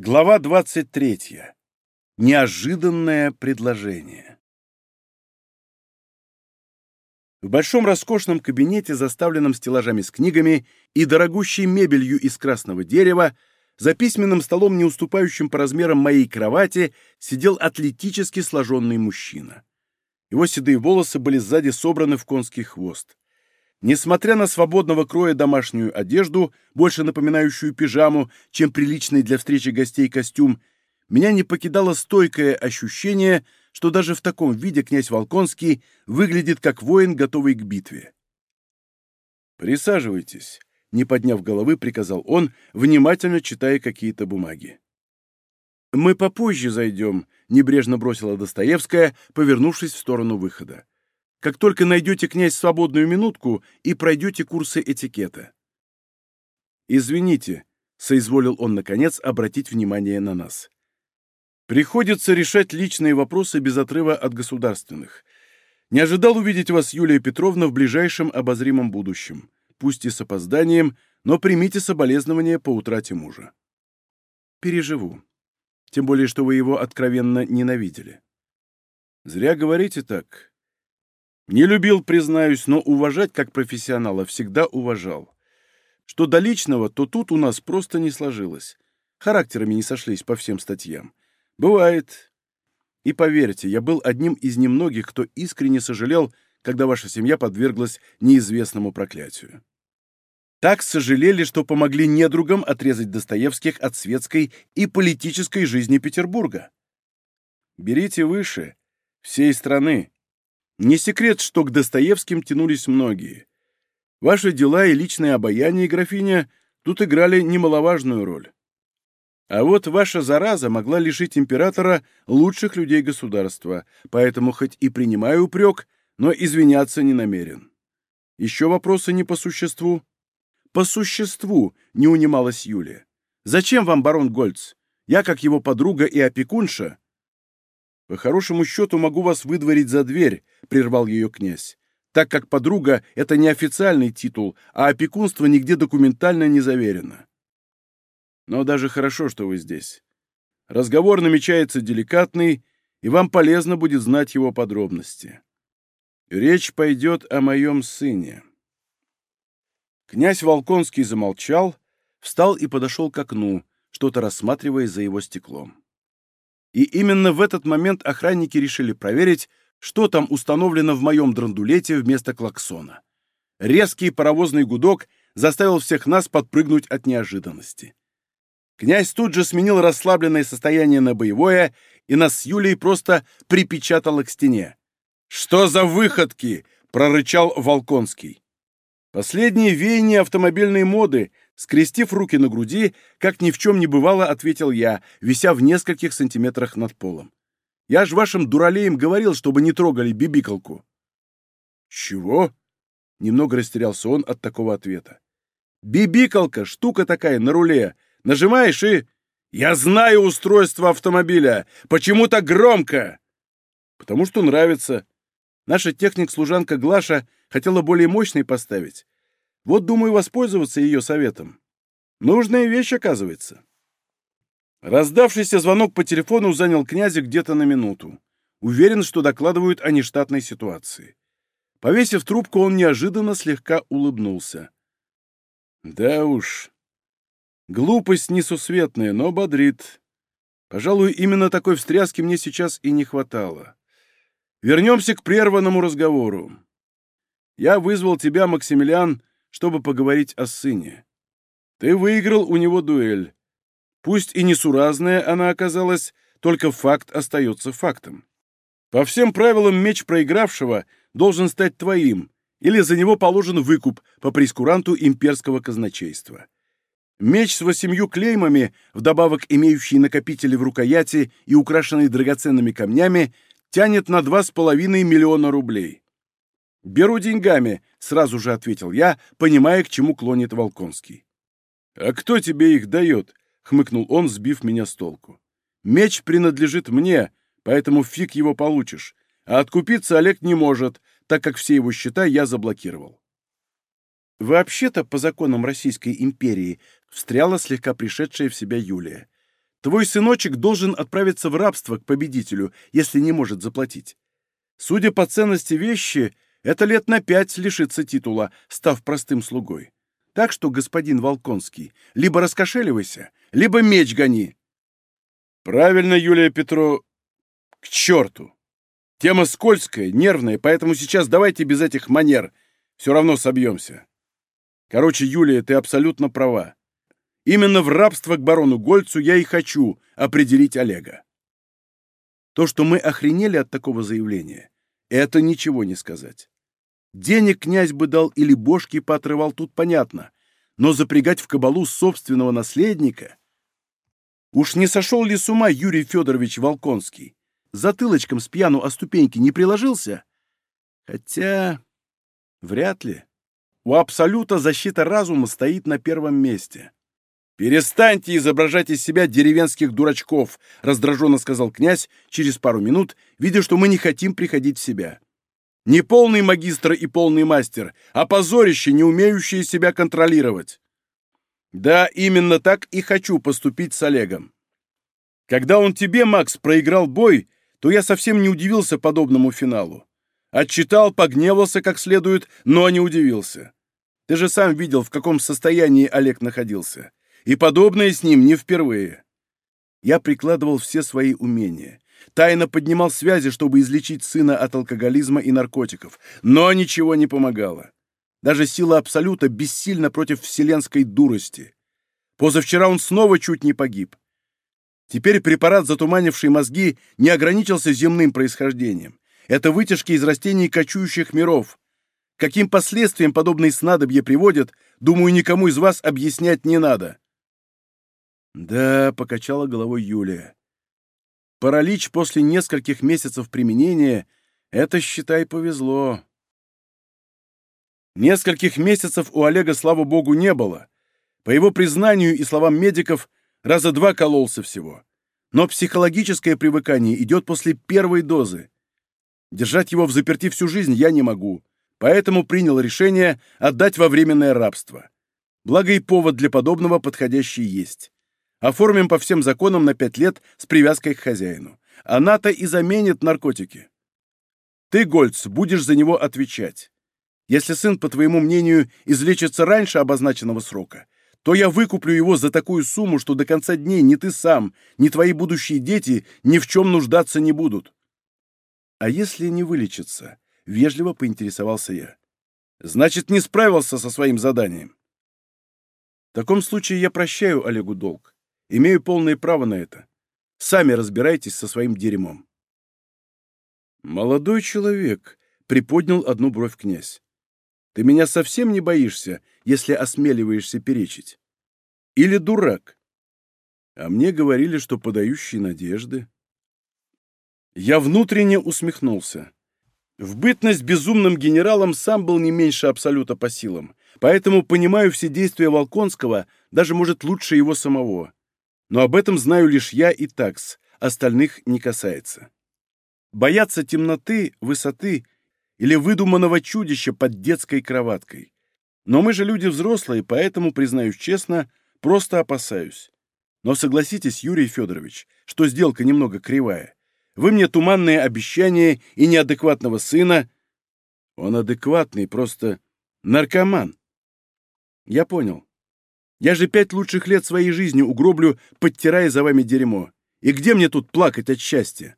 Глава 23. Неожиданное предложение. В большом роскошном кабинете, заставленном стеллажами с книгами и дорогущей мебелью из красного дерева, за письменным столом, не уступающим по размерам моей кровати, сидел атлетически сложенный мужчина. Его седые волосы были сзади собраны в конский хвост. Несмотря на свободного кроя домашнюю одежду, больше напоминающую пижаму, чем приличный для встречи гостей костюм, меня не покидало стойкое ощущение, что даже в таком виде князь Волконский выглядит как воин, готовый к битве. «Присаживайтесь», — не подняв головы, приказал он, внимательно читая какие-то бумаги. «Мы попозже зайдем», — небрежно бросила Достоевская, повернувшись в сторону выхода как только найдете, князь, свободную минутку и пройдете курсы этикета. «Извините», — соизволил он, наконец, обратить внимание на нас. «Приходится решать личные вопросы без отрыва от государственных. Не ожидал увидеть вас, Юлия Петровна, в ближайшем обозримом будущем. Пусть и с опозданием, но примите соболезнования по утрате мужа». «Переживу. Тем более, что вы его откровенно ненавидели». «Зря говорите так. Не любил, признаюсь, но уважать как профессионала всегда уважал. Что до личного, то тут у нас просто не сложилось. Характерами не сошлись по всем статьям. Бывает. И поверьте, я был одним из немногих, кто искренне сожалел, когда ваша семья подверглась неизвестному проклятию. Так сожалели, что помогли недругам отрезать Достоевских от светской и политической жизни Петербурга. Берите выше, всей страны, не секрет, что к Достоевским тянулись многие. Ваши дела и личное обаяние, графиня, тут играли немаловажную роль. А вот ваша зараза могла лишить императора лучших людей государства, поэтому хоть и принимаю упрек, но извиняться не намерен. Еще вопросы не по существу? По существу, не унималась Юлия. Зачем вам барон Гольц? Я, как его подруга и опекунша, «По хорошему счету могу вас выдворить за дверь», — прервал ее князь, «так как подруга — это не официальный титул, а опекунство нигде документально не заверено». «Но даже хорошо, что вы здесь. Разговор намечается деликатный, и вам полезно будет знать его подробности. Речь пойдет о моем сыне». Князь Волконский замолчал, встал и подошел к окну, что-то рассматривая за его стеклом. И именно в этот момент охранники решили проверить, что там установлено в моем драндулете вместо клаксона. Резкий паровозный гудок заставил всех нас подпрыгнуть от неожиданности. Князь тут же сменил расслабленное состояние на боевое, и нас с Юлей просто припечатало к стене. «Что за выходки?» — прорычал Волконский. Последние веяния автомобильной моды, скрестив руки на груди, как ни в чем не бывало, ответил я, вися в нескольких сантиметрах над полом. Я ж вашим дуралеям говорил, чтобы не трогали бибикалку. Чего? Немного растерялся он от такого ответа. Бибикалка, штука такая на руле. Нажимаешь и... Я знаю устройство автомобиля. Почему так громко? Потому что нравится. Наша техник-служанка Глаша хотела более мощный поставить. Вот думаю воспользоваться ее советом. Нужная вещь, оказывается. Раздавшийся звонок по телефону занял князя где-то на минуту. Уверен, что докладывают о нештатной ситуации. Повесив трубку, он неожиданно слегка улыбнулся. Да уж. Глупость несусветная, но бодрит. Пожалуй, именно такой встряски мне сейчас и не хватало. Вернемся к прерванному разговору. Я вызвал тебя, Максимилиан, чтобы поговорить о сыне. Ты выиграл у него дуэль. Пусть и несуразная она оказалась, только факт остается фактом. По всем правилам меч проигравшего должен стать твоим, или за него положен выкуп по прескуранту имперского казначейства. Меч с восемью клеймами, вдобавок имеющий накопители в рукояти и украшенный драгоценными камнями, тянет на два с половиной миллиона рублей. «Беру деньгами», — сразу же ответил я, понимая, к чему клонит Волконский. «А кто тебе их дает?» — хмыкнул он, сбив меня с толку. «Меч принадлежит мне, поэтому фиг его получишь, а откупиться Олег не может, так как все его счета я заблокировал». Вообще-то, по законам Российской империи, встряла слегка пришедшая в себя Юлия. Твой сыночек должен отправиться в рабство к победителю, если не может заплатить. Судя по ценности вещи, это лет на пять лишится титула, став простым слугой. Так что, господин Волконский, либо раскошеливайся, либо меч гони. Правильно, Юлия Петро... К черту! Тема скользкая, нервная, поэтому сейчас давайте без этих манер. Все равно собьемся. Короче, Юлия, ты абсолютно права. Именно в рабство к барону Гольцу я и хочу определить Олега. То, что мы охренели от такого заявления, это ничего не сказать. Денег князь бы дал или бошки поотрывал, тут понятно. Но запрягать в кабалу собственного наследника... Уж не сошел ли с ума Юрий Федорович Волконский? Затылочком с пьяну о ступеньки не приложился? Хотя... вряд ли. У Абсолюта защита разума стоит на первом месте. «Перестаньте изображать из себя деревенских дурачков», — раздраженно сказал князь через пару минут, видя, что мы не хотим приходить в себя. «Не полный магистр и полный мастер, а позорище, не умеющее себя контролировать». «Да, именно так и хочу поступить с Олегом. Когда он тебе, Макс, проиграл бой, то я совсем не удивился подобному финалу. Отчитал, погневался как следует, но не удивился. Ты же сам видел, в каком состоянии Олег находился. И подобное с ним не впервые. Я прикладывал все свои умения. Тайно поднимал связи, чтобы излечить сына от алкоголизма и наркотиков. Но ничего не помогало. Даже сила Абсолюта бессильна против вселенской дурости. Позавчера он снова чуть не погиб. Теперь препарат, затуманивший мозги, не ограничился земным происхождением. Это вытяжки из растений кочующих миров. Каким последствиям подобные снадобья приводят, думаю, никому из вас объяснять не надо. Да, покачала головой Юлия. Паралич после нескольких месяцев применения — это, считай, повезло. Нескольких месяцев у Олега, слава богу, не было. По его признанию и словам медиков, раза два кололся всего. Но психологическое привыкание идет после первой дозы. Держать его в заперти всю жизнь я не могу, поэтому принял решение отдать во временное рабство. Благо и повод для подобного подходящий есть. Оформим по всем законам на пять лет с привязкой к хозяину. Она-то и заменит наркотики. Ты, Гольц, будешь за него отвечать. Если сын, по твоему мнению, излечится раньше обозначенного срока, то я выкуплю его за такую сумму, что до конца дней ни ты сам, ни твои будущие дети ни в чем нуждаться не будут. А если не вылечится? Вежливо поинтересовался я. Значит, не справился со своим заданием. В таком случае я прощаю Олегу долг. Имею полное право на это. Сами разбирайтесь со своим дерьмом. Молодой человек, приподнял одну бровь князь. Ты меня совсем не боишься, если осмеливаешься перечить? Или дурак? А мне говорили, что подающий надежды. Я внутренне усмехнулся. В бытность безумным генералом сам был не меньше абсолюта по силам, поэтому понимаю все действия Волконского, даже, может, лучше его самого. Но об этом знаю лишь я и такс, остальных не касается. Бояться темноты, высоты или выдуманного чудища под детской кроваткой. Но мы же люди взрослые, поэтому, признаюсь честно, просто опасаюсь. Но согласитесь, Юрий Федорович, что сделка немного кривая. Вы мне туманные обещания и неадекватного сына. Он адекватный, просто наркоман. Я понял. Я же пять лучших лет своей жизни угроблю, подтирая за вами дерьмо. И где мне тут плакать от счастья?»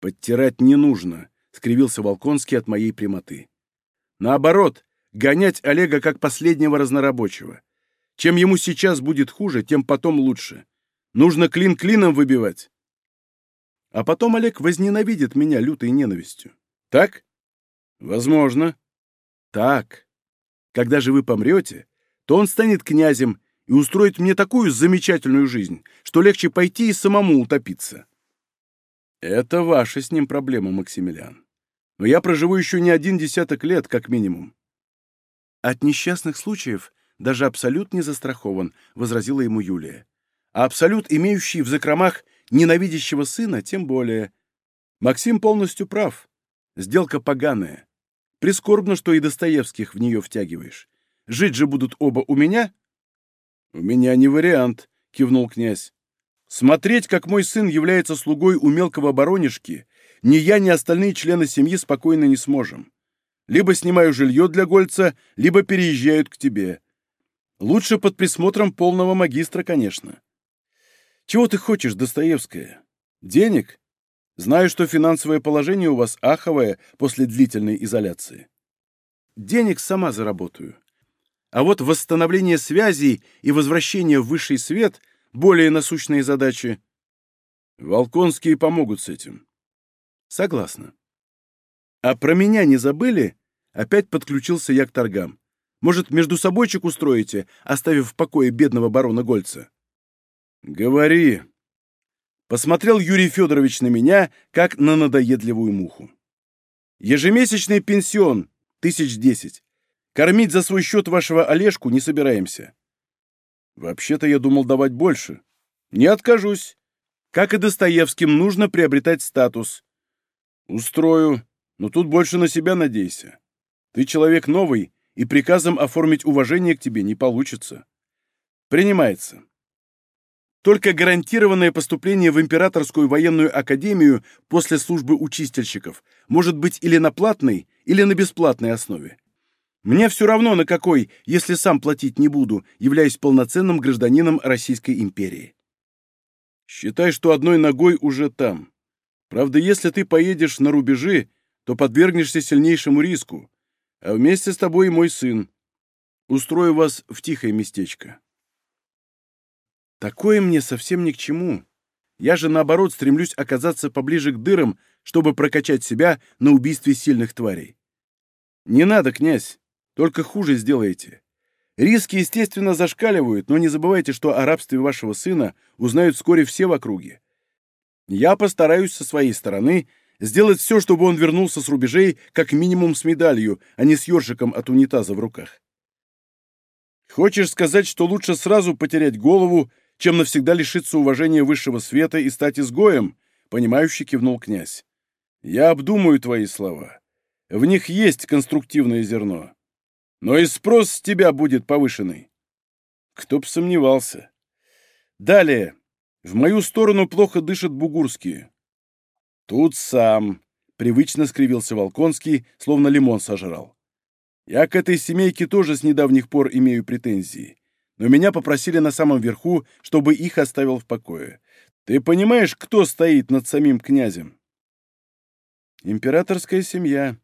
«Подтирать не нужно», — скривился Волконский от моей прямоты. «Наоборот, гонять Олега как последнего разнорабочего. Чем ему сейчас будет хуже, тем потом лучше. Нужно клин клином выбивать. А потом Олег возненавидит меня лютой ненавистью. Так? Возможно. Так. Когда же вы помрете, то он станет князем и устроит мне такую замечательную жизнь, что легче пойти и самому утопиться. Это ваша с ним проблема, Максимилиан. Но я проживу еще не один десяток лет, как минимум. От несчастных случаев даже Абсолют не застрахован, возразила ему Юлия. А Абсолют, имеющий в закромах ненавидящего сына, тем более. Максим полностью прав. Сделка поганая. Прискорбно, что и Достоевских в нее втягиваешь. Жить же будут оба у меня?» «У меня не вариант», — кивнул князь. Смотреть, как мой сын является слугой у мелкого баронишки, ни я, ни остальные члены семьи спокойно не сможем. Либо снимаю жилье для Гольца, либо переезжают к тебе. Лучше под присмотром полного магистра, конечно. Чего ты хочешь, Достоевская? Денег? Знаю, что финансовое положение у вас аховое после длительной изоляции. Денег сама заработаю. А вот восстановление связей и возвращение в высший свет — более насущные задачи. Волконские помогут с этим. Согласна. А про меня не забыли? Опять подключился я к торгам. Может, между собойчик устроите, оставив в покое бедного барона Гольца? Говори. Посмотрел Юрий Федорович на меня, как на надоедливую муху. Ежемесячный пенсион, тысяч десять. Кормить за свой счет вашего Олежку не собираемся. Вообще-то я думал давать больше. Не откажусь. Как и Достоевским, нужно приобретать статус. Устрою, но тут больше на себя надейся. Ты человек новый, и приказом оформить уважение к тебе не получится. Принимается. Только гарантированное поступление в Императорскую военную академию после службы учистильщиков может быть или на платной, или на бесплатной основе. Мне все равно на какой, если сам платить не буду, являюсь полноценным гражданином Российской империи. Считай, что одной ногой уже там. Правда, если ты поедешь на рубежи, то подвергнешься сильнейшему риску, а вместе с тобой и мой сын. Устрою вас в тихое местечко. Такое мне совсем ни к чему. Я же, наоборот, стремлюсь оказаться поближе к дырам, чтобы прокачать себя на убийстве сильных тварей. Не надо, князь. Только хуже сделаете. Риски, естественно, зашкаливают, но не забывайте, что о рабстве вашего сына узнают вскоре все в округе. Я постараюсь со своей стороны сделать все, чтобы он вернулся с рубежей как минимум с медалью, а не с ёршиком от унитаза в руках. Хочешь сказать, что лучше сразу потерять голову, чем навсегда лишиться уважения высшего света и стать изгоем? Понимающий кивнул князь. Я обдумаю твои слова. В них есть конструктивное зерно но и спрос с тебя будет повышенный. Кто б сомневался. Далее. В мою сторону плохо дышат бугурские. Тут сам. Привычно скривился Волконский, словно лимон сожрал. Я к этой семейке тоже с недавних пор имею претензии. Но меня попросили на самом верху, чтобы их оставил в покое. Ты понимаешь, кто стоит над самим князем? Императорская семья.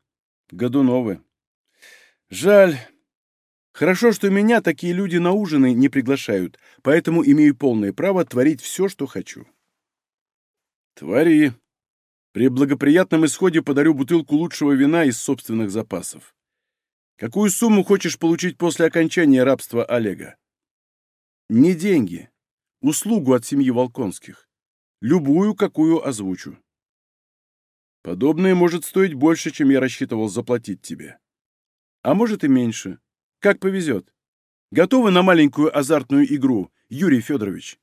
Годуновы. Жаль. Хорошо, что меня такие люди на ужины не приглашают, поэтому имею полное право творить все, что хочу. Твори. При благоприятном исходе подарю бутылку лучшего вина из собственных запасов. Какую сумму хочешь получить после окончания рабства Олега? Не деньги. Услугу от семьи Волконских. Любую, какую озвучу. Подобное может стоить больше, чем я рассчитывал заплатить тебе а может и меньше. Как повезет. Готовы на маленькую азартную игру, Юрий Федорович?»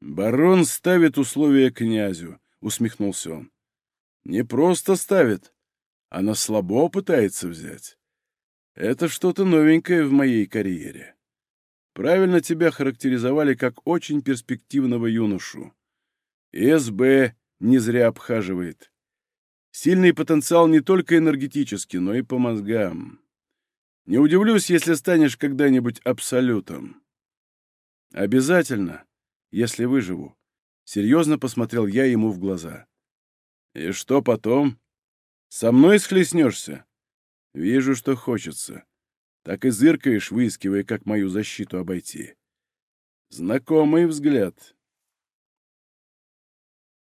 «Барон ставит условия князю», — усмехнулся он. «Не просто ставит, а на слабо пытается взять. Это что-то новенькое в моей карьере. Правильно тебя характеризовали как очень перспективного юношу. СБ не зря обхаживает. Сильный потенциал не только энергетически, но и по мозгам. Не удивлюсь, если станешь когда-нибудь абсолютом. Обязательно, если выживу. Серьезно посмотрел я ему в глаза. И что потом? Со мной схлестнешься? Вижу, что хочется. Так и зыркаешь, выискивая, как мою защиту обойти. Знакомый взгляд.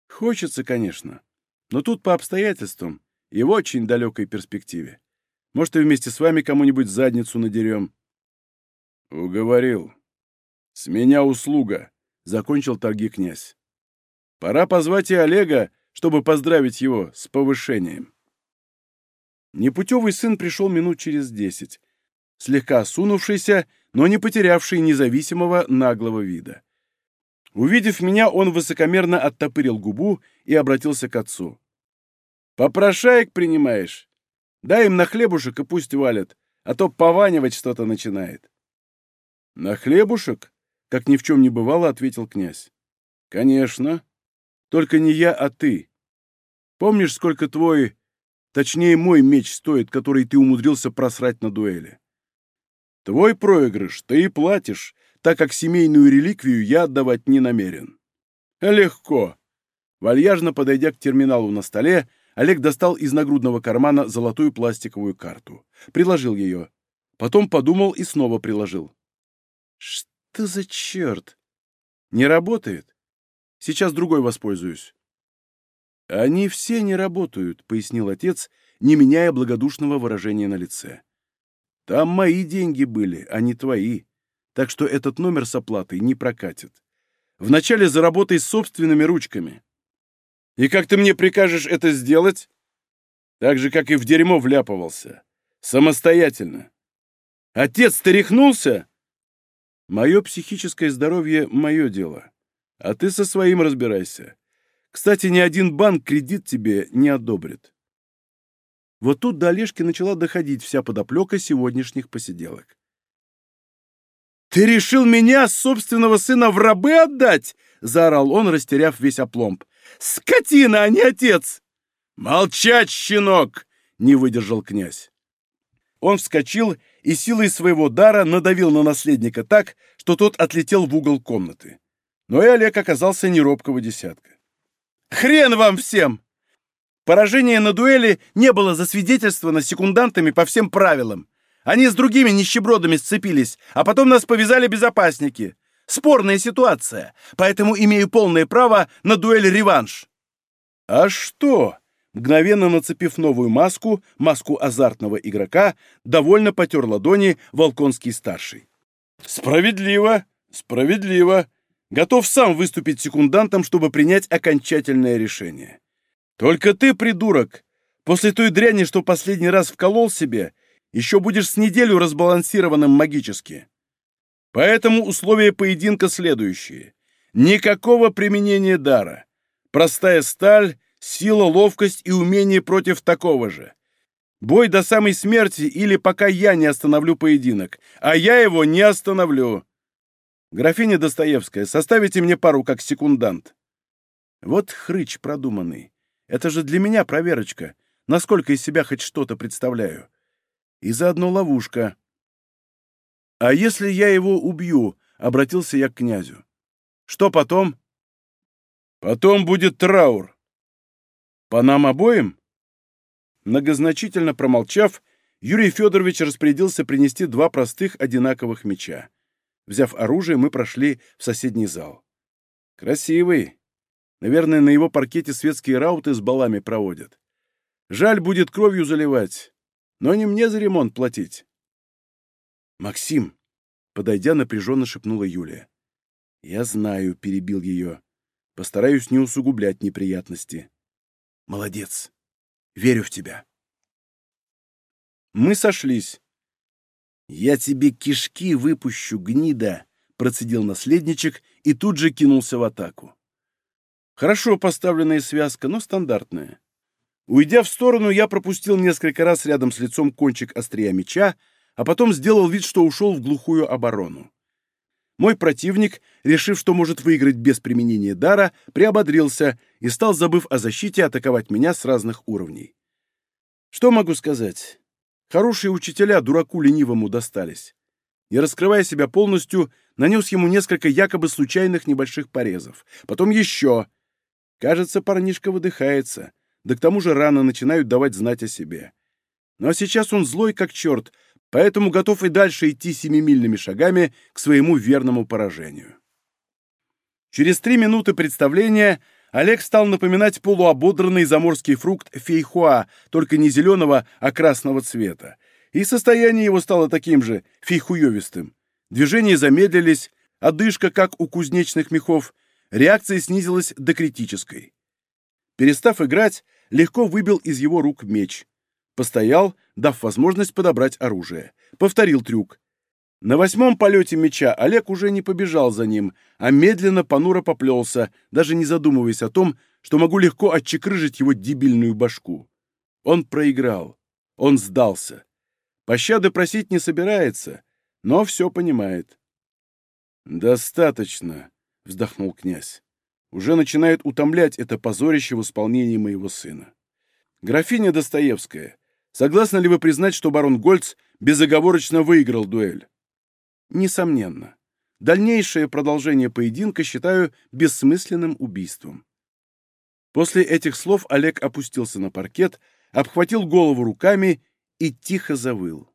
Хочется, конечно. Но тут по обстоятельствам и в очень далекой перспективе. Может, и вместе с вами кому-нибудь задницу надерем. Уговорил. С меня услуга, — закончил торги князь. Пора позвать и Олега, чтобы поздравить его с повышением. Непутевый сын пришел минут через десять, слегка осунувшийся, но не потерявший независимого наглого вида. Увидев меня, он высокомерно оттопырил губу и обратился к отцу. «Попрошаек принимаешь? Дай им на хлебушек и пусть валят, а то пованивать что-то начинает». «На хлебушек?» — как ни в чем не бывало, ответил князь. Конечно. Только не я, а ты. Помнишь, сколько твой, точнее мой меч стоит, который ты умудрился просрать на дуэли? Твой проигрыш ты и платишь, так как семейную реликвию я отдавать не намерен. Легко. Вальяжно подойдя к терминалу на столе, Олег достал из нагрудного кармана золотую пластиковую карту. Приложил ее. Потом подумал и снова приложил. Что за черт? Не работает? Сейчас другой воспользуюсь. Они все не работают, пояснил отец, не меняя благодушного выражения на лице. Там мои деньги были, а не твои. Так что этот номер с оплатой не прокатит. Вначале заработай собственными ручками. И как ты мне прикажешь это сделать? Так же, как и в дерьмо вляпывался. Самостоятельно. Отец, ты рехнулся? Мое психическое здоровье — мое дело. А ты со своим разбирайся. Кстати, ни один банк кредит тебе не одобрит. Вот тут до Олежки начала доходить вся подоплека сегодняшних посиделок. «Ты решил меня, собственного сына, в рабы отдать?» — заорал он, растеряв весь опломб. Скотина, а не отец!» «Молчать, щенок!» — не выдержал князь. Он вскочил и силой своего дара надавил на наследника так, что тот отлетел в угол комнаты. Но и Олег оказался неробкого десятка. «Хрен вам всем! Поражение на дуэли не было засвидетельствовано секундантами по всем правилам. Они с другими нищебродами сцепились, а потом нас повязали безопасники. Спорная ситуация, поэтому имею полное право на дуэль-реванш». «А что?» Мгновенно нацепив новую маску, маску азартного игрока, довольно потер ладони Волконский-старший. «Справедливо, справедливо. Готов сам выступить секундантом, чтобы принять окончательное решение. Только ты, придурок, после той дряни, что последний раз вколол себе, еще будешь с неделю разбалансированным магически. Поэтому условия поединка следующие. Никакого применения дара. Простая сталь, сила, ловкость и умение против такого же. Бой до самой смерти или пока я не остановлю поединок. А я его не остановлю. Графиня Достоевская, составите мне пару как секундант. Вот хрыч продуманный. Это же для меня проверочка, насколько из себя хоть что-то представляю. И заодно ловушка. «А если я его убью?» — обратился я к князю. «Что потом?» «Потом будет траур». «По нам обоим?» Многозначительно промолчав, Юрий Федорович распорядился принести два простых одинаковых меча. Взяв оружие, мы прошли в соседний зал. Красивый. Наверное, на его паркете светские рауты с балами проводят. Жаль будет кровью заливать, но не мне за ремонт платить. «Максим!» — подойдя, напряженно шепнула Юлия. «Я знаю», — перебил ее. «Постараюсь не усугублять неприятности». «Молодец! Верю в тебя!» Мы сошлись. «Я тебе кишки выпущу, гнида!» — процедил наследничек и тут же кинулся в атаку. Хорошо поставленная связка, но стандартная. Уйдя в сторону, я пропустил несколько раз рядом с лицом кончик острия меча, а потом сделал вид, что ушел в глухую оборону. Мой противник, решив, что может выиграть без применения дара, приободрился и стал, забыв о защите, атаковать меня с разных уровней. Что могу сказать? Хорошие учителя дураку ленивому достались. Не раскрывая себя полностью, нанес ему несколько якобы случайных небольших порезов. Потом еще. Кажется, парнишка выдыхается. Да к тому же рано начинают давать знать о себе. Но сейчас он злой как черт, поэтому готов и дальше идти семимильными шагами к своему верному поражению. Через три минуты представления Олег стал напоминать полуободранный заморский фрукт фейхуа, только не зеленого, а красного цвета. И состояние его стало таким же, фейхуевистым. Движения замедлились, одышка, как у кузнечных мехов, реакция снизилась до критической. Перестав играть, легко выбил из его рук меч. Постоял, дав возможность подобрать оружие. Повторил трюк. На восьмом полете меча Олег уже не побежал за ним, а медленно понуро поплелся, даже не задумываясь о том, что могу легко отчекрыжить его дебильную башку. Он проиграл. Он сдался. Пощады просить не собирается, но все понимает. «Достаточно», — вздохнул князь. Уже начинает утомлять это позорище в исполнении моего сына. Графиня Достоевская, согласны ли вы признать, что барон Гольц безоговорочно выиграл дуэль? Несомненно. Дальнейшее продолжение поединка считаю бессмысленным убийством. После этих слов Олег опустился на паркет, обхватил голову руками и тихо завыл.